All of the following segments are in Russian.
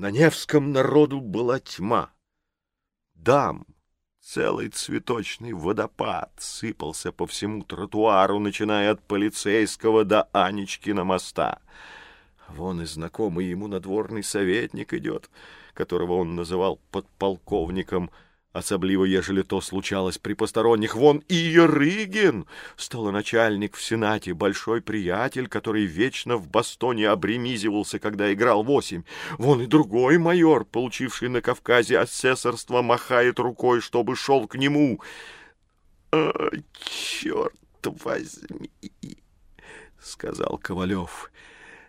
На Невском народу была тьма. Дам, целый цветочный водопад сыпался по всему тротуару, начиная от полицейского до Анечкина моста. Вон и знакомый ему надворный советник идет, которого он называл подполковником — Особливо, ежели то случалось при посторонних. Вон и Ярыгин, столоначальник в Сенате, большой приятель, который вечно в Бастоне обремизивался, когда играл восемь. Вон и другой майор, получивший на Кавказе асессорство, махает рукой, чтобы шел к нему. «А, черт возьми!» — сказал Ковалев.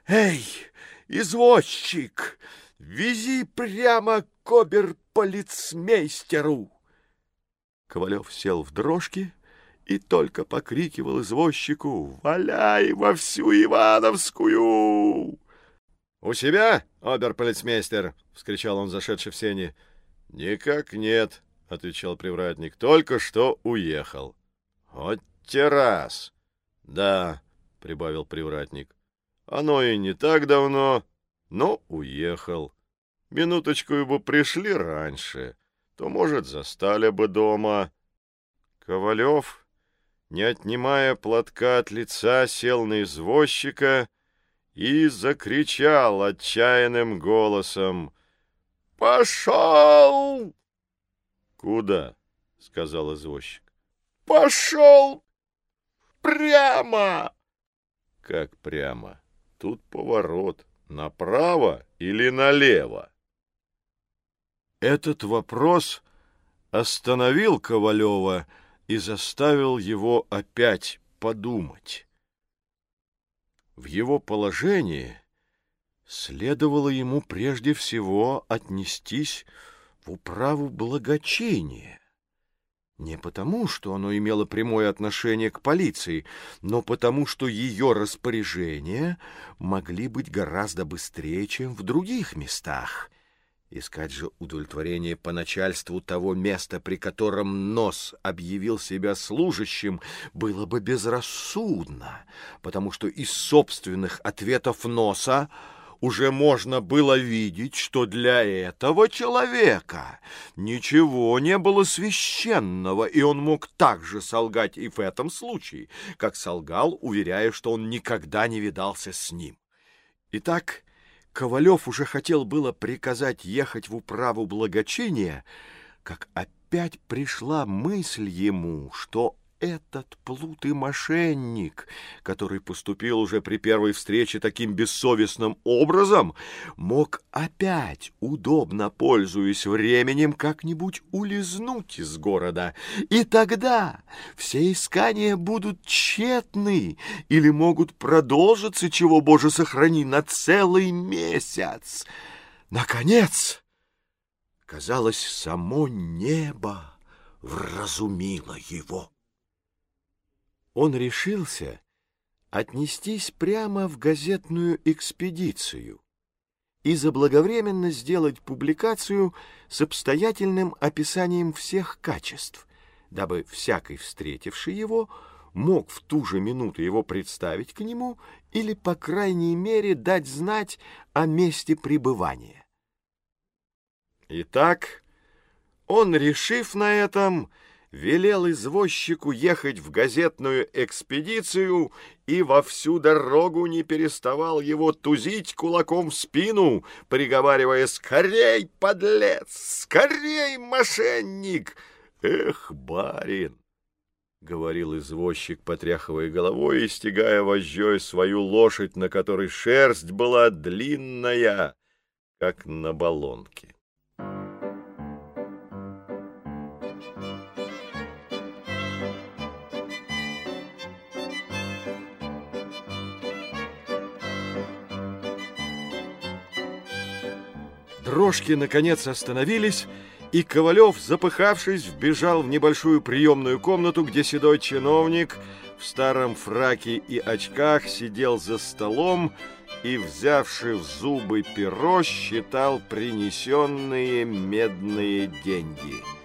«Эй, извозчик, вези прямо к оберполицмейстеру!» Ковалев сел в дрожки и только покрикивал извозчику «Валяй во всю Ивановскую!» «У себя, оберполицмейстер?» — вскричал он, зашедший в сени. «Никак нет», — отвечал привратник, — «только что уехал». «Вот террас!» «Да», — прибавил привратник, — «оно и не так давно, но уехал». Минуточку бы пришли раньше, то, может, застали бы дома. Ковалев, не отнимая платка от лица, сел на извозчика и закричал отчаянным голосом «Пошел!» «Куда?» — сказал извозчик. «Пошел прямо!» «Как прямо? Тут поворот. Направо или налево?» Этот вопрос остановил Ковалева и заставил его опять подумать. В его положении следовало ему прежде всего отнестись в управу благочиния. Не потому, что оно имело прямое отношение к полиции, но потому, что ее распоряжения могли быть гораздо быстрее, чем в других местах — Искать же удовлетворение по начальству того места, при котором нос объявил себя служащим, было бы безрассудно, потому что из собственных ответов носа уже можно было видеть, что для этого человека ничего не было священного, и он мог так же солгать и в этом случае, как солгал, уверяя, что он никогда не видался с ним. Итак, Ковалев уже хотел было приказать ехать в управу благочиния, как опять пришла мысль ему, что этот плут и мошенник, который поступил уже при первой встрече таким бессовестным образом, мог опять, удобно пользуясь временем, как-нибудь улизнуть из города. И тогда все искания будут тщетны или могут продолжиться, чего, Боже, сохрани, на целый месяц. Наконец, казалось, само небо вразумило его он решился отнестись прямо в газетную экспедицию и заблаговременно сделать публикацию с обстоятельным описанием всех качеств, дабы всякий встретивший его мог в ту же минуту его представить к нему или, по крайней мере, дать знать о месте пребывания. Итак, он, решив на этом, велел извозчику ехать в газетную экспедицию и во всю дорогу не переставал его тузить кулаком в спину, приговаривая «Скорей, подлец! Скорей, мошенник!» «Эх, барин!» — говорил извозчик, потряхивая головой и стягая вожжой свою лошадь, на которой шерсть была длинная, как на баллонке. Дрожки, наконец, остановились, и Ковалев, запыхавшись, вбежал в небольшую приемную комнату, где седой чиновник в старом фраке и очках сидел за столом и, взявши в зубы перо, считал принесенные медные деньги.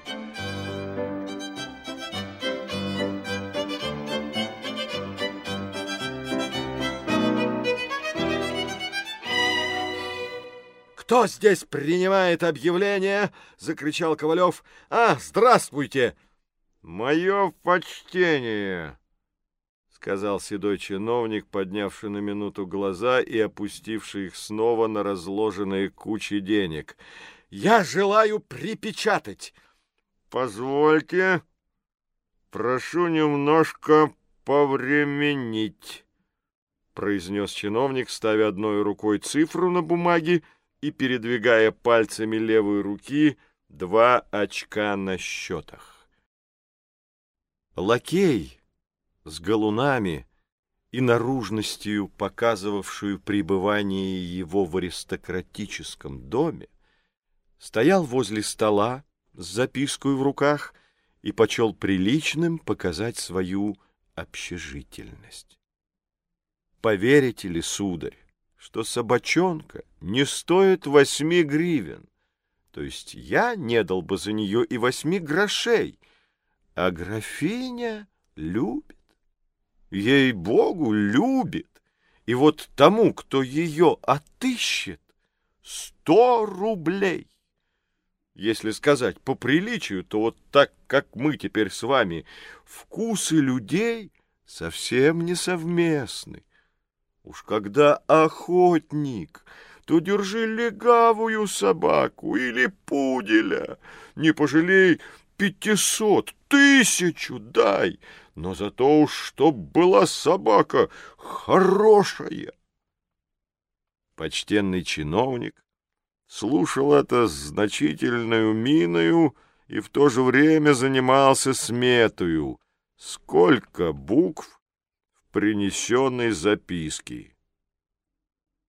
«Кто здесь принимает объявление?» — закричал Ковалев. «А, здравствуйте!» «Мое почтение!» — сказал седой чиновник, поднявший на минуту глаза и опустивший их снова на разложенные кучи денег. «Я желаю припечатать!» «Позвольте, прошу немножко повременить», — произнес чиновник, ставя одной рукой цифру на бумаге и передвигая пальцами левой руки два очка на счетах. Лакей с галунами и наружностью, показывавшую пребывание его в аристократическом доме, стоял возле стола с запиской в руках и почел приличным показать свою общежительность. Поверите ли, сударь, что собачонка не стоит восьми гривен, то есть я не дал бы за нее и восьми грошей, а графиня любит, ей-богу, любит, и вот тому, кто ее отыщет, сто рублей. Если сказать по приличию, то вот так, как мы теперь с вами, вкусы людей совсем не совместны. Уж когда охотник, то держи легавую собаку или пуделя. Не пожалей пятисот, тысячу дай, но зато уж чтоб была собака хорошая. Почтенный чиновник слушал это с значительной миною и в то же время занимался сметою, сколько букв принесенной записки.